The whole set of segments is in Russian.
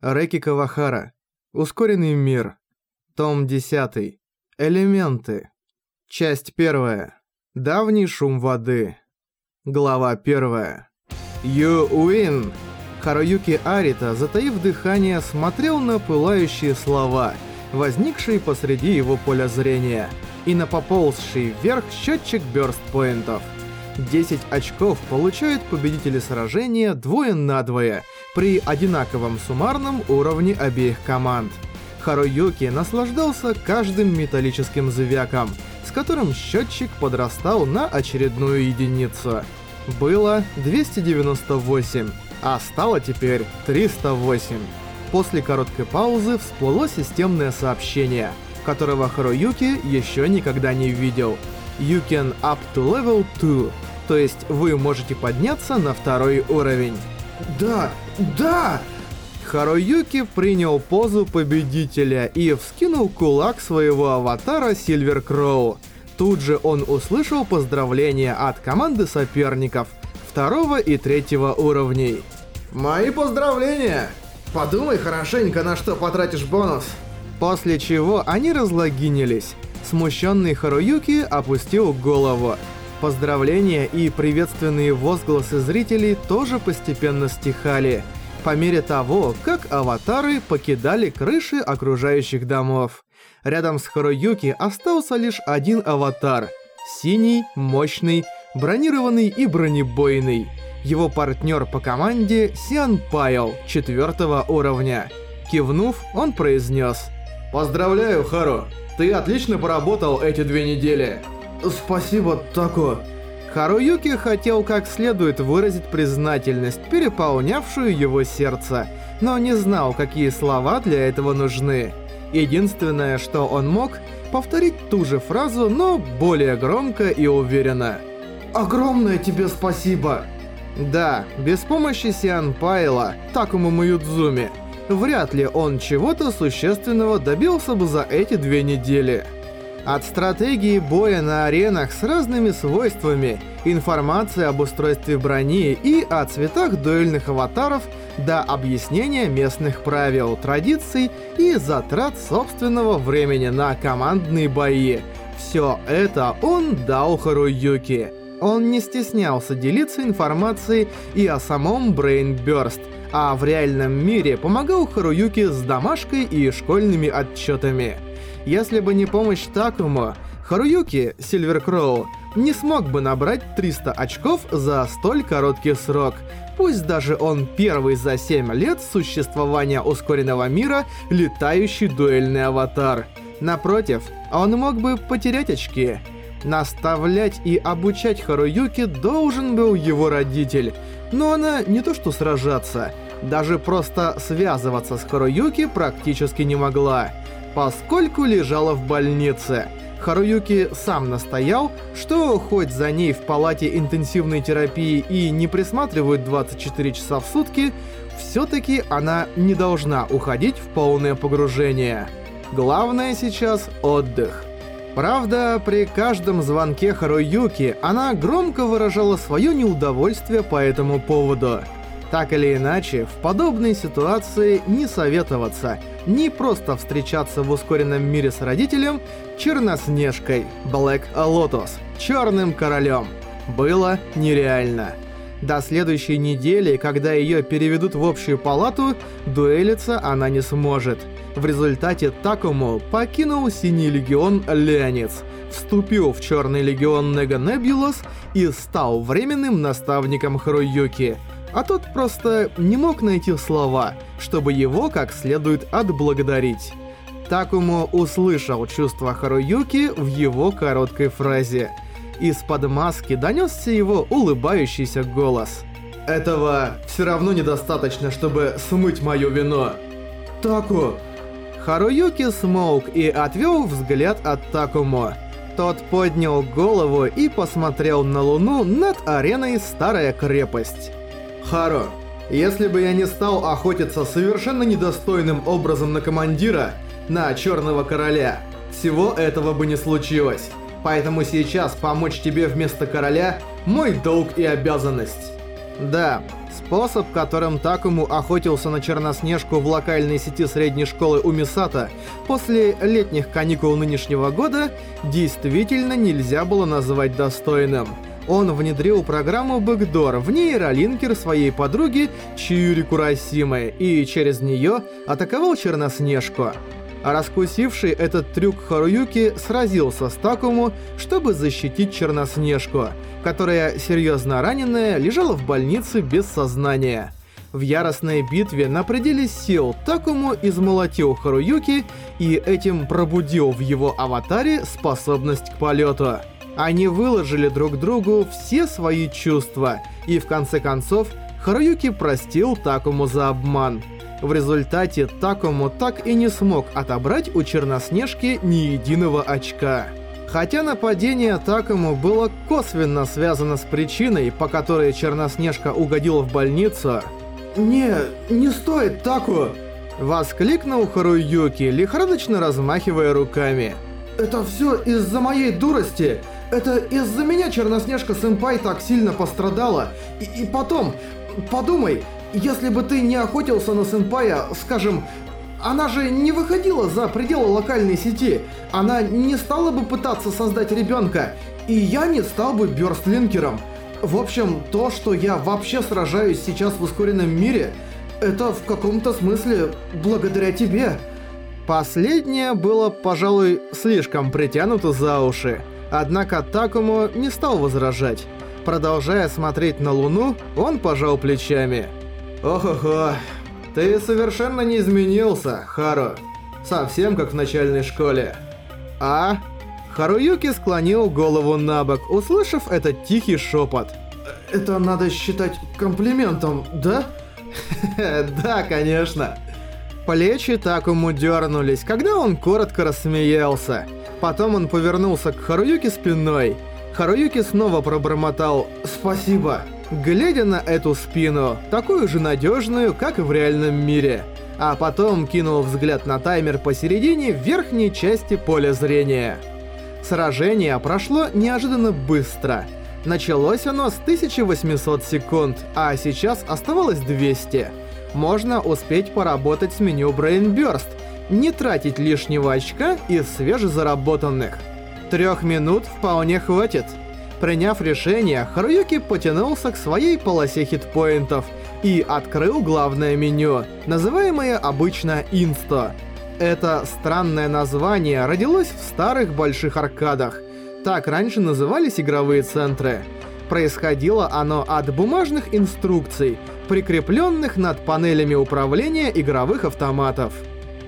Рэки Кавахара. Ускоренный мир. Том 10. Элементы. Часть 1. Давний шум воды. Глава 1. Ю Уин. Харуюки Арита, затаив дыхание, смотрел на пылающие слова, возникшие посреди его поля зрения, и на поползший вверх счетчик бёрст-поинтов. 10 очков получают победители сражения двое на двое при одинаковом суммарном уровне обеих команд. Харуюки наслаждался каждым металлическим звяком, с которым счетчик подрастал на очередную единицу. Было 298, а стало теперь 308. После короткой паузы всплыло системное сообщение, которого Харуюки еще никогда не видел. You can up to level 2 то есть вы можете подняться на второй уровень. Да, да! Харуюки принял позу победителя и вскинул кулак своего аватара Сильвер Кроу. Тут же он услышал поздравления от команды соперников второго и третьего уровней. Мои поздравления! Подумай хорошенько, на что потратишь бонус. После чего они разлогинились. Смущенный Харуюки опустил голову. Поздравления и приветственные возгласы зрителей тоже постепенно стихали, по мере того, как аватары покидали крыши окружающих домов. Рядом с Харуюки остался лишь один аватар. Синий, мощный, бронированный и бронебойный. Его партнер по команде Сиан Пайл, четвертого уровня. Кивнув, он произнес «Поздравляю, Хару! Ты отлично поработал эти две недели!» Спасибо, Тако. Харуюки хотел как следует выразить признательность, переполнявшую его сердце, но не знал, какие слова для этого нужны. Единственное, что он мог, повторить ту же фразу, но более громко и уверенно. «Огромное тебе спасибо!» Да, без помощи Сиан Пайла, Такому Маюдзуми, вряд ли он чего-то существенного добился бы за эти две недели. От стратегии боя на аренах с разными свойствами, информации об устройстве брони и о цветах дуэльных аватаров до объяснения местных правил, традиций и затрат собственного времени на командные бои. Все это он дал Харуюки. Он не стеснялся делиться информацией и о самом Burst, а в реальном мире помогал Харуюки с домашкой и школьными отчетами. Если бы не помощь Такому, Харуюки, Сильвер Кроу, не смог бы набрать 300 очков за столь короткий срок. Пусть даже он первый за 7 лет существования ускоренного мира летающий дуэльный аватар. Напротив, он мог бы потерять очки. Наставлять и обучать Харуюки должен был его родитель, но она не то что сражаться, даже просто связываться с Харуюки практически не могла поскольку лежала в больнице. Харуюки сам настоял, что хоть за ней в палате интенсивной терапии и не присматривают 24 часа в сутки, все-таки она не должна уходить в полное погружение. Главное сейчас отдых. Правда, при каждом звонке Харуюки она громко выражала свое неудовольствие по этому поводу. Так или иначе, в подобной ситуации не советоваться, не просто встречаться в ускоренном мире с родителем Черноснежкой, Black Lotus, Черным Королем. Было нереально. До следующей недели, когда ее переведут в общую палату, дуэлиться она не сможет. В результате Такому покинул Синий Легион Леонец, вступил в Черный Легион Нега Небулос и стал временным наставником Харуюки – а тот просто не мог найти слова, чтобы его как следует отблагодарить. Такому услышал чувство Харуюки в его короткой фразе. Из-под маски донесся его улыбающийся голос. «Этого все равно недостаточно, чтобы смыть мое вино». «Таку!» Харуюки смолк и отвел взгляд от Такому. Тот поднял голову и посмотрел на луну над ареной Старая Крепость. Харо, если бы я не стал охотиться совершенно недостойным образом на командира, на Черного Короля, всего этого бы не случилось. Поэтому сейчас помочь тебе вместо короля – мой долг и обязанность. Да, Способ, которым Такому охотился на Черноснежку в локальной сети средней школы Умисата после летних каникул нынешнего года, действительно нельзя было назвать достойным. Он внедрил программу Бэкдор в нейролинкер своей подруги Чиюри Курасимы и через нее атаковал Черноснежку. Раскусивший этот трюк Харуюки сразился с Такому, чтобы защитить Черноснежку, которая, серьезно раненая, лежала в больнице без сознания. В яростной битве на пределе сил Такому измолотил Харуюки и этим пробудил в его аватаре способность к полету. Они выложили друг другу все свои чувства, и в конце концов Харуюки простил Такому за обман. В результате Такому так и не смог отобрать у Черноснежки ни единого очка. Хотя нападение Такому было косвенно связано с причиной, по которой Черноснежка угодила в больницу, «Не, не стоит Таку!» Воскликнул Харуюки, лихорадочно размахивая руками. «Это все из-за моей дурости! Это из-за меня Черноснежка-сэмпай так сильно пострадала! И, и потом, подумай, если бы ты не охотился на сэмпая, скажем, она же не выходила за пределы локальной сети. Она не стала бы пытаться создать ребенка. И я не стал бы бёрстлинкером. В общем, то, что я вообще сражаюсь сейчас в ускоренном мире, это в каком-то смысле благодаря тебе. Последнее было, пожалуй, слишком притянуто за уши. Однако Такому не стал возражать. Продолжая смотреть на Луну, он пожал плечами. Ох-охо, ты совершенно не изменился, Хару. Совсем как в начальной школе. А? Харуюки склонил голову на бок, услышав этот тихий шепот. Это надо считать комплиментом, да? Да, конечно. Плечи Такому дернулись, когда он коротко рассмеялся. Потом он повернулся к Харуюке спиной. Харуюки снова пробормотал «Спасибо» глядя на эту спину, такую же надежную, как и в реальном мире. А потом кинул взгляд на таймер посередине верхней части поля зрения. Сражение прошло неожиданно быстро. Началось оно с 1800 секунд, а сейчас оставалось 200. Можно успеть поработать с меню Brain Burst, не тратить лишнего очка из свежезаработанных. Трех минут вполне хватит. Приняв решение, Харуюки потянулся к своей полосе хитпоинтов и открыл главное меню, называемое обычно «Инсто». Это странное название родилось в старых больших аркадах. Так раньше назывались игровые центры. Происходило оно от бумажных инструкций, прикрепленных над панелями управления игровых автоматов.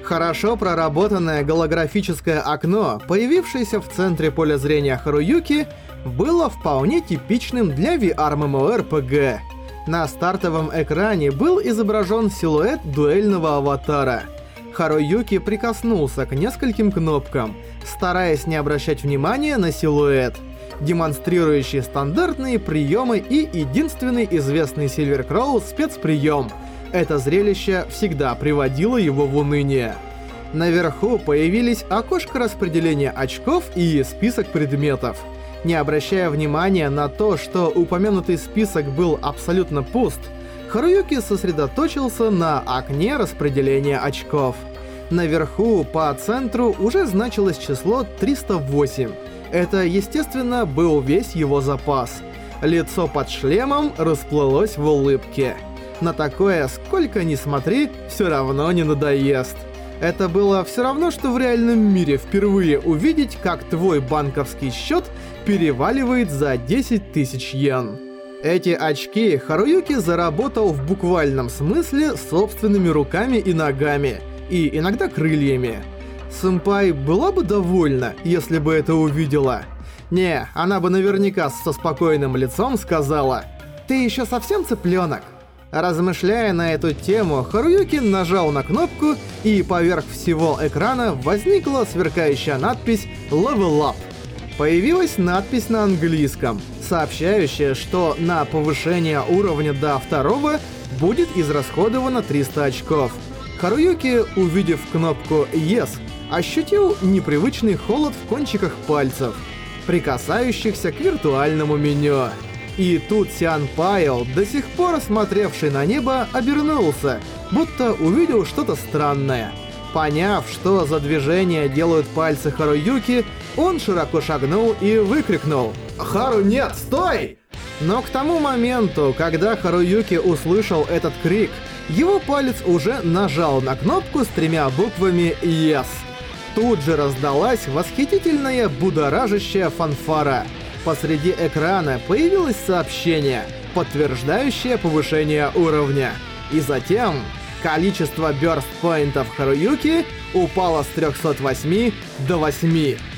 Хорошо проработанное голографическое окно, появившееся в центре поля зрения Харуюки, было вполне типичным для VR-MMORPG. На стартовом экране был изображен силуэт дуэльного аватара. Харуюки прикоснулся к нескольким кнопкам, стараясь не обращать внимания на силуэт, демонстрирующий стандартные приемы и единственный известный Silver Crow спецприем. Это зрелище всегда приводило его в уныние. Наверху появились окошко распределения очков и список предметов — не обращая внимания на то, что упомянутый список был абсолютно пуст, Харуюки сосредоточился на окне распределения очков. Наверху, по центру, уже значилось число 308. Это, естественно, был весь его запас. Лицо под шлемом расплылось в улыбке. На такое, сколько ни смотри, все равно не надоест. Это было все равно, что в реальном мире впервые увидеть, как твой банковский счет переваливает за 10 тысяч йен. Эти очки Харуюки заработал в буквальном смысле собственными руками и ногами, и иногда крыльями. Сэмпай была бы довольна, если бы это увидела. Не, она бы наверняка со спокойным лицом сказала «Ты еще совсем цыпленок». Размышляя на эту тему, Харуюки нажал на кнопку, и поверх всего экрана возникла сверкающая надпись «Level Up». Появилась надпись на английском, сообщающая, что на повышение уровня до второго будет израсходовано 300 очков. Харуюки, увидев кнопку «Yes», ощутил непривычный холод в кончиках пальцев, прикасающихся к виртуальному меню. И тут Сиан Пайл, до сих пор смотревший на небо, обернулся, будто увидел что-то странное. Поняв, что за движение делают пальцы Харуюки, он широко шагнул и выкрикнул «Хару, нет, стой!» Но к тому моменту, когда Харуюки услышал этот крик, его палец уже нажал на кнопку с тремя буквами «Yes». Тут же раздалась восхитительная будоражащая фанфара. Посреди экрана появилось сообщение, подтверждающее повышение уровня. И затем количество бёрст-поинтов Харуюки упало с 308 до 8.